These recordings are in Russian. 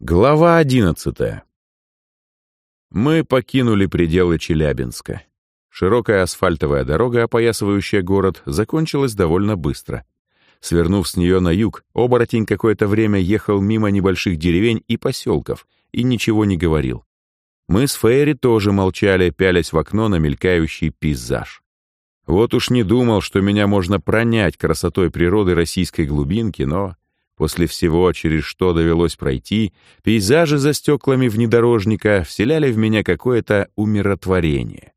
Глава одиннадцатая. Мы покинули пределы Челябинска. Широкая асфальтовая дорога, опоясывающая город, закончилась довольно быстро. Свернув с нее на юг, оборотень какое-то время ехал мимо небольших деревень и поселков и ничего не говорил. Мы с Фейри тоже молчали, пялясь в окно на мелькающий пейзаж. Вот уж не думал, что меня можно пронять красотой природы российской глубинки, но После всего, через что довелось пройти, пейзажи за стеклами внедорожника вселяли в меня какое-то умиротворение.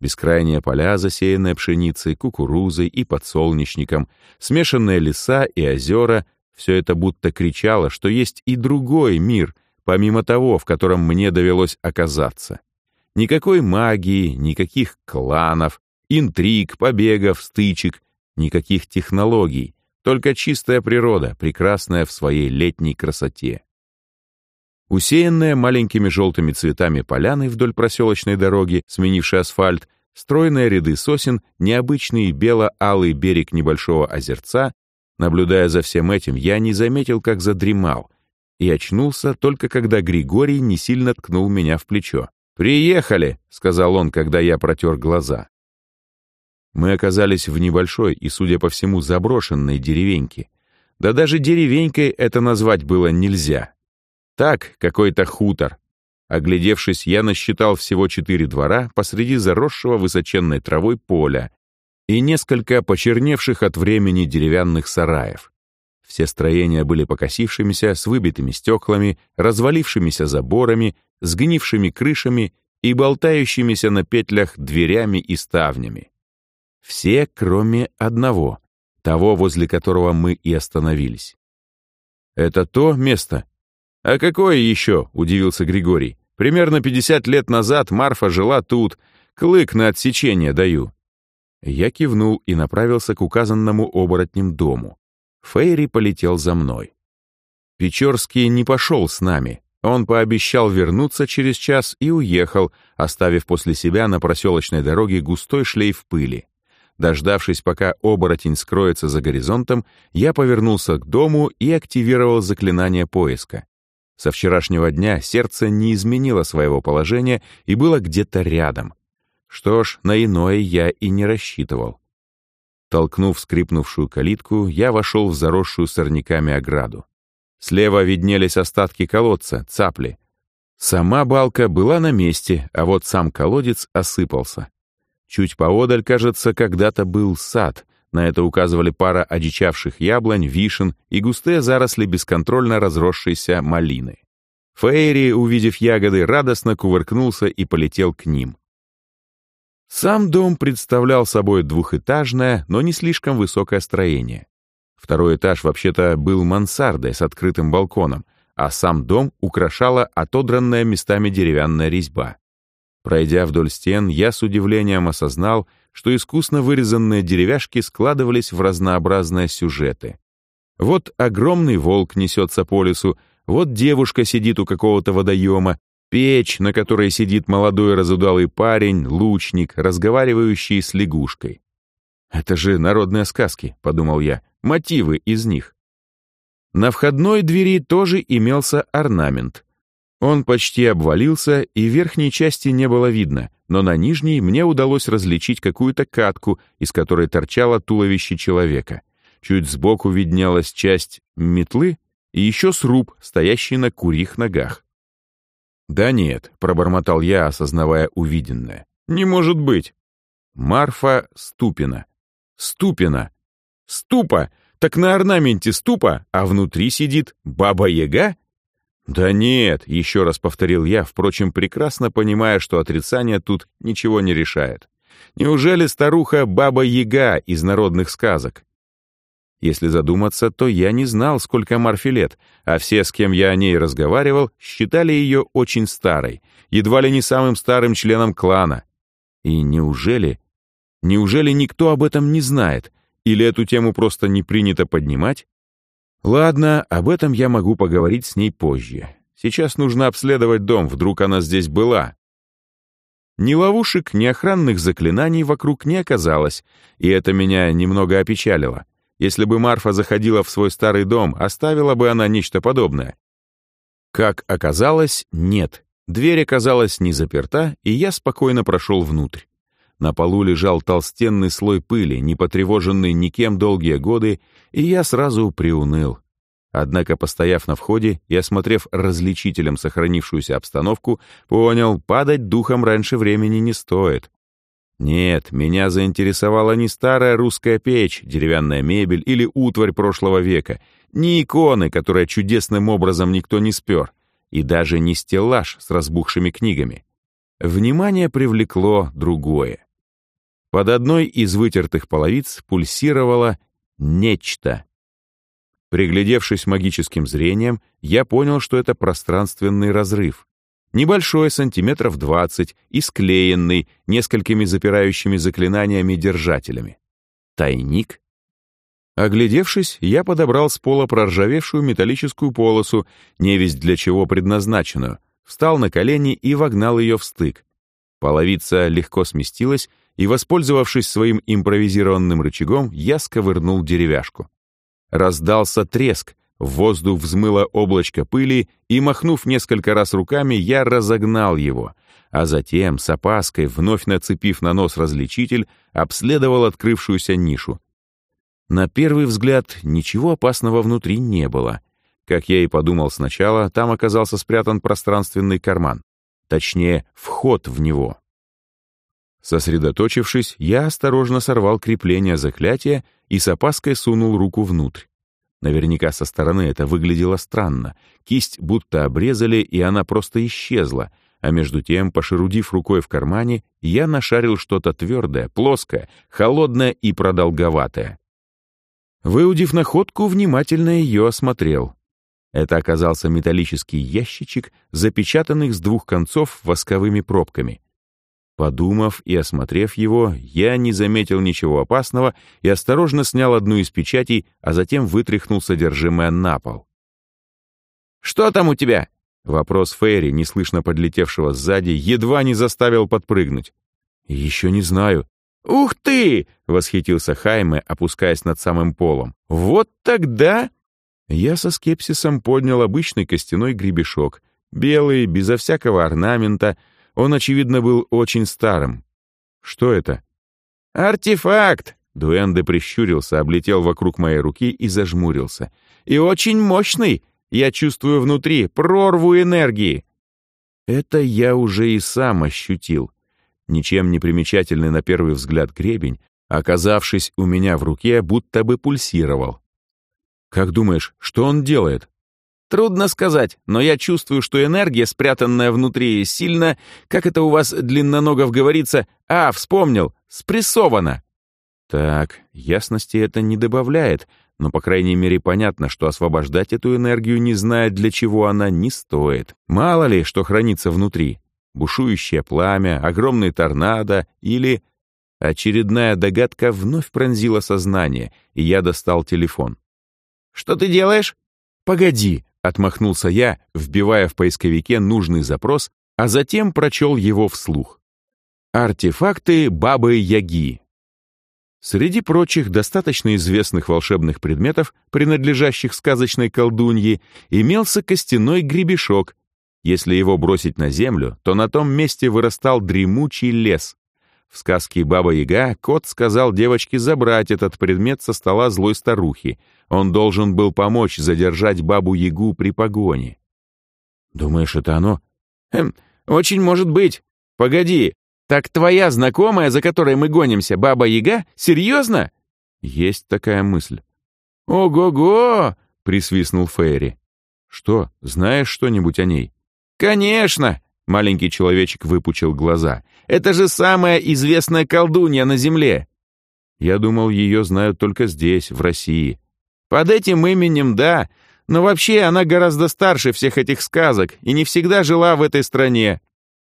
Бескрайние поля, засеянные пшеницей, кукурузой и подсолнечником, смешанные леса и озера — все это будто кричало, что есть и другой мир, помимо того, в котором мне довелось оказаться. Никакой магии, никаких кланов, интриг, побегов, стычек, никаких технологий, только чистая природа, прекрасная в своей летней красоте. Усеянная маленькими желтыми цветами поляны вдоль проселочной дороги, сменившей асфальт, стройные ряды сосен, необычный бело-алый берег небольшого озерца, наблюдая за всем этим, я не заметил, как задремал, и очнулся только когда Григорий не сильно ткнул меня в плечо. «Приехали!» — сказал он, когда я протер глаза. Мы оказались в небольшой и, судя по всему, заброшенной деревеньке. Да даже деревенькой это назвать было нельзя. Так, какой-то хутор. Оглядевшись, я насчитал всего четыре двора посреди заросшего высоченной травой поля и несколько почерневших от времени деревянных сараев. Все строения были покосившимися, с выбитыми стеклами, развалившимися заборами, сгнившими крышами и болтающимися на петлях дверями и ставнями. Все, кроме одного, того, возле которого мы и остановились. «Это то место?» «А какое еще?» — удивился Григорий. «Примерно 50 лет назад Марфа жила тут. Клык на отсечение даю». Я кивнул и направился к указанному оборотнем дому. Фейри полетел за мной. Печорский не пошел с нами. Он пообещал вернуться через час и уехал, оставив после себя на проселочной дороге густой шлейф пыли. Дождавшись, пока оборотень скроется за горизонтом, я повернулся к дому и активировал заклинание поиска. Со вчерашнего дня сердце не изменило своего положения и было где-то рядом. Что ж, на иное я и не рассчитывал. Толкнув скрипнувшую калитку, я вошел в заросшую сорняками ограду. Слева виднелись остатки колодца, цапли. Сама балка была на месте, а вот сам колодец осыпался. Чуть поодаль, кажется, когда-то был сад. На это указывали пара одичавших яблонь, вишен и густые заросли бесконтрольно разросшейся малины. Фейри, увидев ягоды, радостно кувыркнулся и полетел к ним. Сам дом представлял собой двухэтажное, но не слишком высокое строение. Второй этаж вообще-то был мансардой с открытым балконом, а сам дом украшала отодранная местами деревянная резьба. Пройдя вдоль стен, я с удивлением осознал, что искусно вырезанные деревяшки складывались в разнообразные сюжеты. Вот огромный волк несется по лесу, вот девушка сидит у какого-то водоема, печь, на которой сидит молодой разудалый парень, лучник, разговаривающий с лягушкой. «Это же народные сказки», — подумал я, — «мотивы из них». На входной двери тоже имелся орнамент. Он почти обвалился, и верхней части не было видно, но на нижней мне удалось различить какую-то катку, из которой торчало туловище человека. Чуть сбоку виднелась часть метлы и еще сруб, стоящий на курьих ногах. «Да нет», — пробормотал я, осознавая увиденное. «Не может быть!» Марфа Ступина. Ступина! Ступа! Так на орнаменте ступа, а внутри сидит Баба-Яга? «Да нет», — еще раз повторил я, впрочем, прекрасно понимая, что отрицание тут ничего не решает. «Неужели старуха Баба-Яга из народных сказок?» Если задуматься, то я не знал, сколько Марфе лет, а все, с кем я о ней разговаривал, считали ее очень старой, едва ли не самым старым членом клана. И неужели... Неужели никто об этом не знает? Или эту тему просто не принято поднимать? Ладно, об этом я могу поговорить с ней позже. Сейчас нужно обследовать дом, вдруг она здесь была. Ни ловушек, ни охранных заклинаний вокруг не оказалось, и это меня немного опечалило. Если бы Марфа заходила в свой старый дом, оставила бы она нечто подобное. Как оказалось, нет. Дверь оказалась не заперта, и я спокойно прошел внутрь. На полу лежал толстенный слой пыли, не потревоженный никем долгие годы, и я сразу приуныл. Однако, постояв на входе и осмотрев различителем сохранившуюся обстановку, понял, падать духом раньше времени не стоит. Нет, меня заинтересовала не старая русская печь, деревянная мебель или утварь прошлого века, не иконы, которые чудесным образом никто не спер, и даже не стеллаж с разбухшими книгами. Внимание привлекло другое. Под одной из вытертых половиц пульсировало нечто. Приглядевшись магическим зрением, я понял, что это пространственный разрыв. Небольшой, сантиметров 20, и склеенный несколькими запирающими заклинаниями-держателями. Тайник? Оглядевшись, я подобрал с пола проржавевшую металлическую полосу, невесть для чего предназначенную, встал на колени и вогнал ее в стык. Половица легко сместилась, и, воспользовавшись своим импровизированным рычагом, я сковырнул деревяшку. Раздался треск, в воздух взмыло облачко пыли, и, махнув несколько раз руками, я разогнал его, а затем, с опаской, вновь нацепив на нос различитель, обследовал открывшуюся нишу. На первый взгляд, ничего опасного внутри не было. Как я и подумал сначала, там оказался спрятан пространственный карман. Точнее, вход в него. Сосредоточившись, я осторожно сорвал крепление заклятия и с опаской сунул руку внутрь. Наверняка со стороны это выглядело странно. Кисть будто обрезали, и она просто исчезла, а между тем, пошерудив рукой в кармане, я нашарил что-то твердое, плоское, холодное и продолговатое. Выудив находку, внимательно ее осмотрел. Это оказался металлический ящичек, запечатанный с двух концов восковыми пробками. Подумав и осмотрев его, я не заметил ничего опасного и осторожно снял одну из печатей, а затем вытряхнул содержимое на пол. «Что там у тебя?» Вопрос Фейри, неслышно подлетевшего сзади, едва не заставил подпрыгнуть. «Еще не знаю». «Ух ты!» — восхитился Хайме, опускаясь над самым полом. «Вот тогда...» Я со скепсисом поднял обычный костяной гребешок, белый, безо всякого орнамента, он, очевидно, был очень старым. Что это? «Артефакт!» Дуэнде прищурился, облетел вокруг моей руки и зажмурился. «И очень мощный! Я чувствую внутри прорву энергии!» Это я уже и сам ощутил. Ничем не примечательный на первый взгляд гребень, оказавшись у меня в руке, будто бы пульсировал. «Как думаешь, что он делает?» Трудно сказать, но я чувствую, что энергия, спрятанная внутри, сильно, как это у вас длинноногов говорится, а, вспомнил, спрессована. Так, ясности это не добавляет, но, по крайней мере, понятно, что освобождать эту энергию, не зная, для чего она, не стоит. Мало ли, что хранится внутри. Бушующее пламя, огромный торнадо или... Очередная догадка вновь пронзила сознание, и я достал телефон. «Что ты делаешь?» «Погоди», Отмахнулся я, вбивая в поисковике нужный запрос, а затем прочел его вслух. Артефакты Бабы-Яги. Среди прочих достаточно известных волшебных предметов, принадлежащих сказочной колдунье, имелся костяной гребешок. Если его бросить на землю, то на том месте вырастал дремучий лес. В сказке «Баба-Яга» кот сказал девочке забрать этот предмет со стола злой старухи. Он должен был помочь задержать Бабу-Ягу при погоне. «Думаешь, это оно?» «Хм, очень может быть. Погоди, так твоя знакомая, за которой мы гонимся, Баба-Яга? Серьезно?» «Есть такая мысль». «Ого-го!» — присвистнул Фейри. «Что, знаешь что-нибудь о ней?» «Конечно!» Маленький человечек выпучил глаза. «Это же самая известная колдунья на Земле!» Я думал, ее знают только здесь, в России. Под этим именем, да, но вообще она гораздо старше всех этих сказок и не всегда жила в этой стране.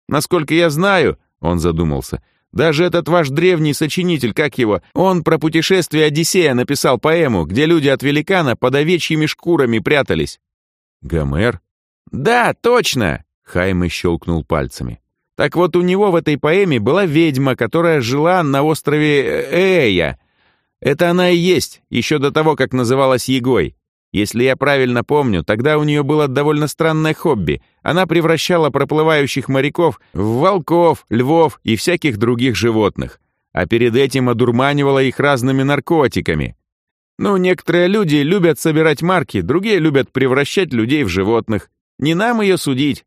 Насколько я знаю, он задумался, даже этот ваш древний сочинитель, как его, он про путешествие Одиссея написал поэму, где люди от великана под овечьими шкурами прятались. Гомер? Да, точно! Хайме щелкнул пальцами. Так вот, у него в этой поэме была ведьма, которая жила на острове Эя. Это она и есть, еще до того, как называлась Егой. Если я правильно помню, тогда у нее было довольно странное хобби. Она превращала проплывающих моряков в волков, львов и всяких других животных, а перед этим одурманивала их разными наркотиками. Ну, некоторые люди любят собирать марки, другие любят превращать людей в животных. Не нам ее судить.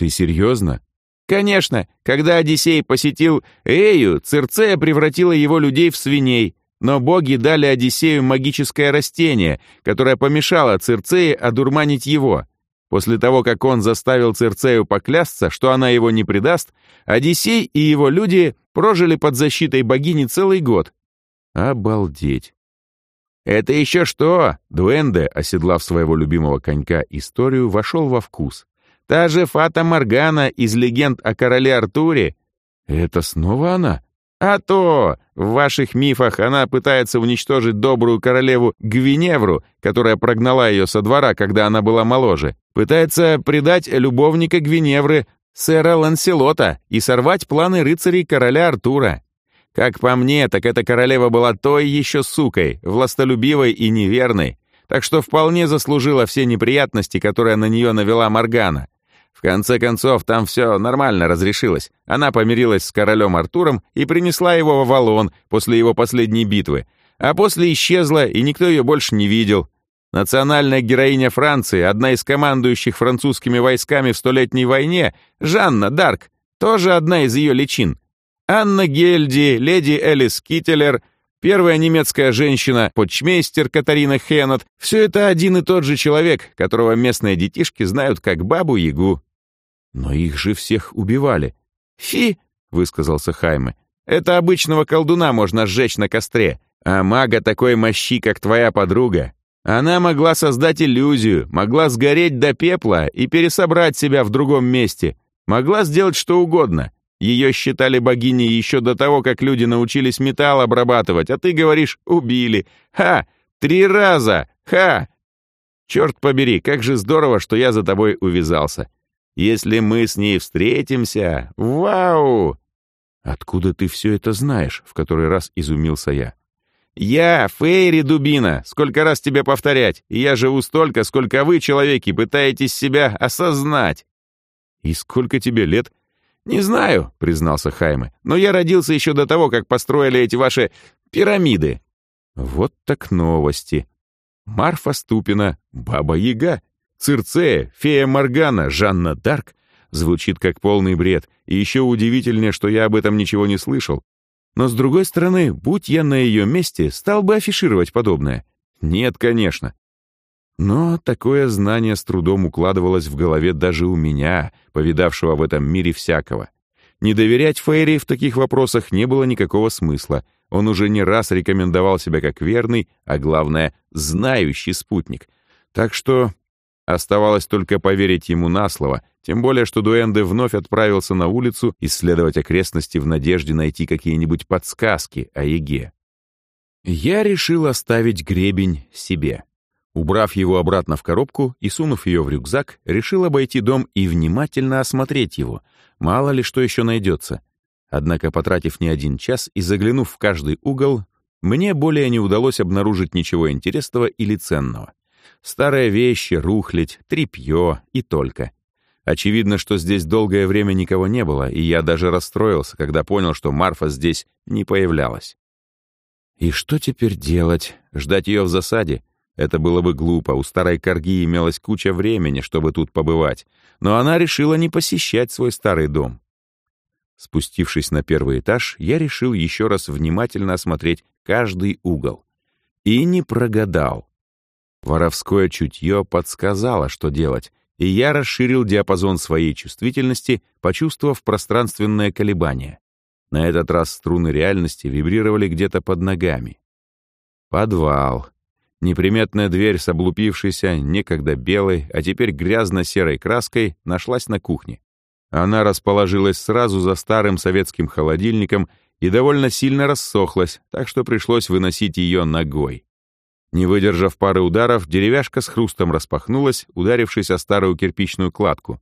Ты серьезно? Конечно, когда Одиссей посетил Эю, Цирцея превратила его людей в свиней, но боги дали Одиссею магическое растение, которое помешало Цирцее одурманить его. После того, как он заставил Цирцею поклясться, что она его не предаст, Одиссей и его люди прожили под защитой богини целый год. Обалдеть. «Это еще что?» Дуэнде, оседлав своего любимого конька историю, вошел во вкус. «Та же Фата Моргана из легенд о короле Артуре». «Это снова она?» А то в ваших мифах она пытается уничтожить добрую королеву Гвиневру, которая прогнала ее со двора, когда она была моложе. Пытается предать любовника Гвиневры, сэра Ланселота, и сорвать планы рыцарей короля Артура. Как по мне, так эта королева была той еще сукой, властолюбивой и неверной, так что вполне заслужила все неприятности, которые на нее навела Моргана. В конце концов, там все нормально разрешилось. Она помирилась с королем Артуром и принесла его в Авалон после его последней битвы, а после исчезла, и никто ее больше не видел. Национальная героиня Франции, одна из командующих французскими войсками в Столетней войне, Жанна Дарк, тоже одна из ее личин. Анна Гельди, леди Элис Киттелер, первая немецкая женщина, почмейстер Катарина Хеннет — все это один и тот же человек, которого местные детишки знают как Бабу-Ягу. «Но их же всех убивали». «Фи!» — высказался Хайме. «Это обычного колдуна можно сжечь на костре, а мага такой мощи, как твоя подруга. Она могла создать иллюзию, могла сгореть до пепла и пересобрать себя в другом месте, могла сделать что угодно. Ее считали богиней еще до того, как люди научились металл обрабатывать, а ты говоришь «убили». Ха! Три раза! Ха! Черт побери, как же здорово, что я за тобой увязался. Если мы с ней встретимся... Вау!» «Откуда ты все это знаешь?» — в который раз изумился я. «Я, Фейри Дубина, сколько раз тебе повторять, я живу столько, сколько вы, человеки, пытаетесь себя осознать». «И сколько тебе лет?» «Не знаю», — признался Хайме, «но я родился еще до того, как построили эти ваши пирамиды». Вот так новости. Марфа Ступина, Баба-Яга. Цирцея, фея Моргана, Жанна Дарк звучит как полный бред, и еще удивительнее, что я об этом ничего не слышал. Но с другой стороны, будь я на ее месте, стал бы афишировать подобное. Нет, конечно. Но такое знание с трудом укладывалось в голове даже у меня, повидавшего в этом мире всякого. Не доверять Фейри в таких вопросах не было никакого смысла. Он уже не раз рекомендовал себя как верный, а главное, знающий спутник. Так что Оставалось только поверить ему на слово, тем более, что Дуэнде вновь отправился на улицу исследовать окрестности в надежде найти какие-нибудь подсказки о Еге. Я решил оставить гребень себе. Убрав его обратно в коробку и сунув ее в рюкзак, решил обойти дом и внимательно осмотреть его, мало ли что еще найдется. Однако, потратив не один час и заглянув в каждый угол, мне более не удалось обнаружить ничего интересного или ценного. Старые вещи, рухлядь, тряпье и только. Очевидно, что здесь долгое время никого не было, и я даже расстроился, когда понял, что Марфа здесь не появлялась. И что теперь делать? Ждать ее в засаде? Это было бы глупо, у старой корги имелась куча времени, чтобы тут побывать, но она решила не посещать свой старый дом. Спустившись на первый этаж, я решил еще раз внимательно осмотреть каждый угол. И не прогадал. Воровское чутье подсказало, что делать, и я расширил диапазон своей чувствительности, почувствовав пространственное колебание. На этот раз струны реальности вибрировали где-то под ногами. Подвал. Неприметная дверь с облупившейся, некогда белой, а теперь грязно-серой краской, нашлась на кухне. Она расположилась сразу за старым советским холодильником и довольно сильно рассохлась, так что пришлось выносить ее ногой. Не выдержав пары ударов, деревяшка с хрустом распахнулась, ударившись о старую кирпичную кладку.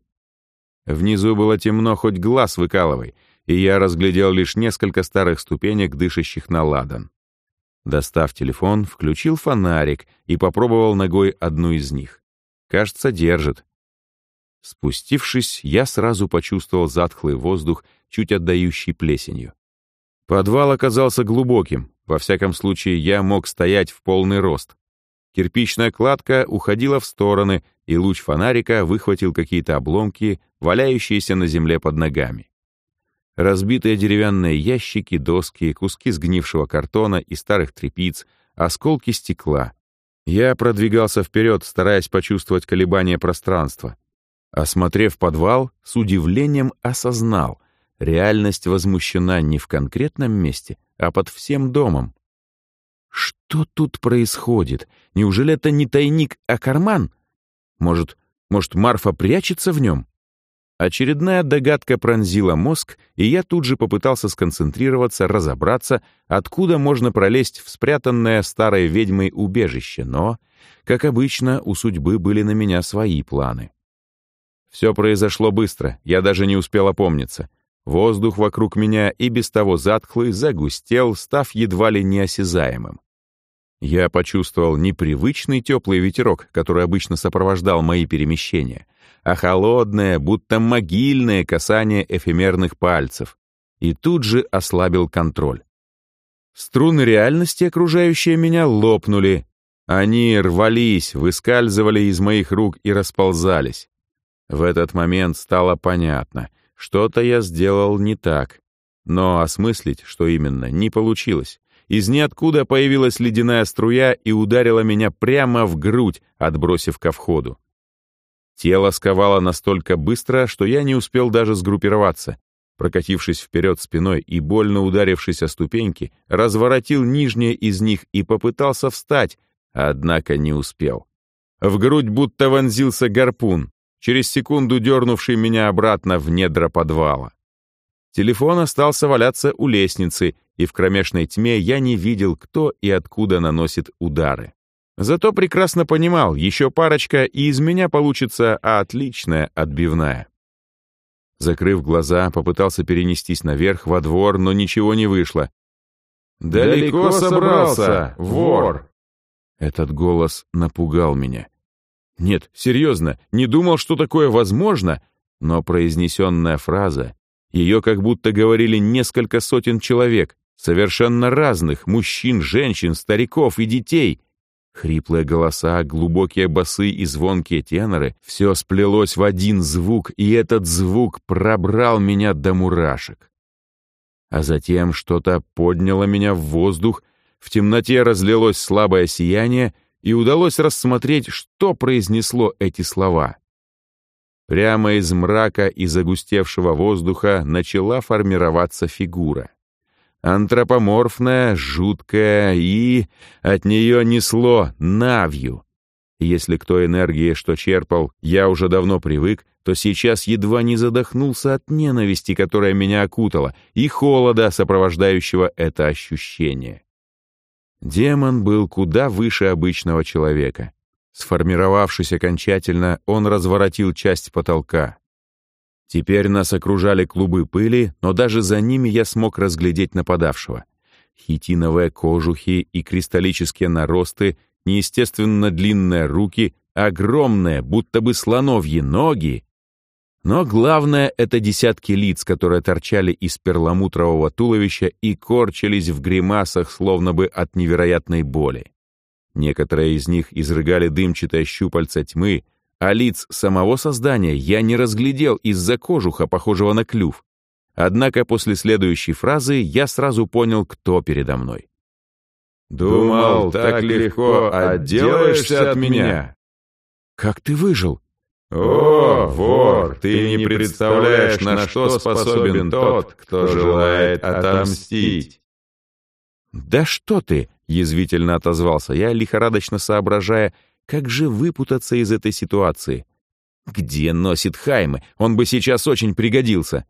Внизу было темно, хоть глаз выкалывай, и я разглядел лишь несколько старых ступенек, дышащих на ладан. Достав телефон, включил фонарик и попробовал ногой одну из них. Кажется, держит. Спустившись, я сразу почувствовал затхлый воздух, чуть отдающий плесенью. Подвал оказался глубоким, во всяком случае я мог стоять в полный рост. Кирпичная кладка уходила в стороны, и луч фонарика выхватил какие-то обломки, валяющиеся на земле под ногами. Разбитые деревянные ящики, доски, куски сгнившего картона и старых тряпиц, осколки стекла. Я продвигался вперед, стараясь почувствовать колебания пространства. Осмотрев подвал, с удивлением осознал, реальность возмущена не в конкретном месте, а под всем домом. Что тут происходит? Неужели это не тайник, а карман? Может, может, Марфа прячется в нем? Очередная догадка пронзила мозг, и я тут же попытался сконцентрироваться, разобраться, откуда можно пролезть в спрятанное старой ведьмой убежище, но, как обычно, у судьбы были на меня свои планы. Все произошло быстро, я даже не успел опомниться. Воздух вокруг меня и без того затхлый загустел, став едва ли неосязаемым. Я почувствовал непривычный теплый ветерок, который обычно сопровождал мои перемещения, а холодное, будто могильное касание эфемерных пальцев, и тут же ослабил контроль. Струны реальности, окружающие меня, лопнули. Они рвались, выскальзывали из моих рук и расползались. В этот момент стало понятно. Что-то я сделал не так. Но осмыслить, что именно, не получилось. Из ниоткуда появилась ледяная струя и ударила меня прямо в грудь, отбросив ко входу. Тело сковало настолько быстро, что я не успел даже сгруппироваться. Прокатившись вперед спиной и больно ударившись о ступеньки, разворотил нижнее из них и попытался встать, однако не успел. В грудь будто вонзился гарпун, через секунду дернувший меня обратно в недра подвала. Телефон остался валяться у лестницы, и в кромешной тьме я не видел, кто и откуда наносит удары. Зато прекрасно понимал, еще парочка, и из меня получится отличная отбивная. Закрыв глаза, попытался перенестись наверх, во двор, но ничего не вышло. «Далеко собрался, вор!» Этот голос напугал меня. Нет, серьезно, не думал, что такое возможно, но произнесенная фраза, ее как будто говорили несколько сотен человек, совершенно разных, мужчин, женщин, стариков и детей. Хриплые голоса, глубокие басы и звонкие теноры — все сплелось в один звук, и этот звук пробрал меня до мурашек. А затем что-то подняло меня в воздух, в темноте разлилось слабое сияние — и удалось рассмотреть, что произнесло эти слова. Прямо из мрака и загустевшего воздуха начала формироваться фигура. Антропоморфная, жуткая и... От нее несло навью. Если к той энергии, что черпал, я уже давно привык, то сейчас едва не задохнулся от ненависти, которая меня окутала, и холода, сопровождающего это ощущение. Демон был куда выше обычного человека. Сформировавшись окончательно, он разворотил часть потолка. Теперь нас окружали клубы пыли, но даже за ними я смог разглядеть нападавшего. Хитиновые кожухи и кристаллические наросты, неестественно длинные руки, огромные, будто бы слоновьи ноги но главное — это десятки лиц, которые торчали из перламутрового туловища и корчились в гримасах, словно бы от невероятной боли. Некоторые из них изрыгали дымчатое щупальца тьмы, а лиц самого создания я не разглядел из-за кожуха, похожего на клюв. Однако после следующей фразы я сразу понял, кто передо мной. «Думал, так легко отделаешься от меня?» «Как ты выжил?» «О, вор, ты не представляешь, на что способен тот, кто желает отомстить!» «Да что ты!» — язвительно отозвался я, лихорадочно соображая, как же выпутаться из этой ситуации. «Где носит Хайме? Он бы сейчас очень пригодился!»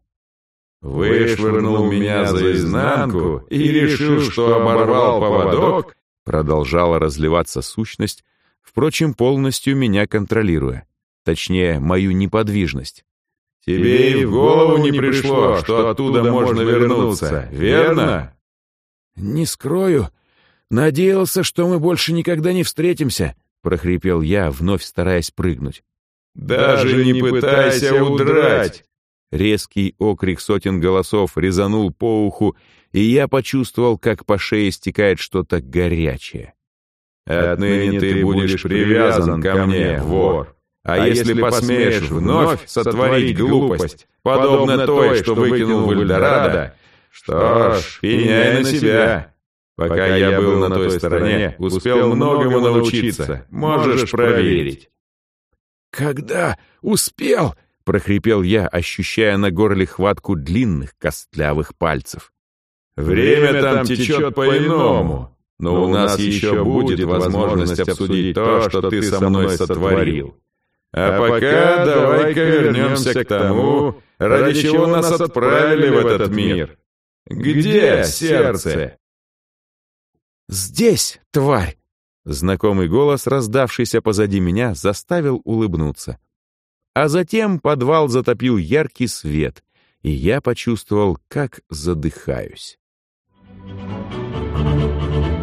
«Вышвырнул меня за изнанку и решил, что оборвал поводок?» Продолжала разливаться сущность, впрочем, полностью меня контролируя точнее, мою неподвижность. «Тебе и в голову не пришло, что оттуда можно вернуться, верно?» «Не скрою, «Надеялся, что мы больше никогда не встретимся», — прохрипел я, вновь стараясь прыгнуть. «Даже не пытайся удрать!» Резкий окрик сотен голосов резанул по уху, и я почувствовал, как по шее стекает что-то горячее. «Отныне ты будешь привязан ко мне, вор. А если посмеешь вновь сотворить глупость, подобно той, что выкинул в Эльдорадо, что ж, пеняй на себя. Пока я был на той стороне, успел многому научиться, можешь проверить». «Когда успел?» — прохрипел я, ощущая на горле хватку длинных костлявых пальцев. «Время там течет по-иному, но у нас еще будет возможность обсудить то, что ты со мной сотворил. А, пока давай-ка вернемся к тому, ради чего нас отправили в этот мир. Где сердце? Здесь, тварь! Знакомый голос, раздавшийся позади меня, заставил улыбнуться. А затем подвал затопил яркий свет, и я почувствовал, как задыхаюсь. Thank you.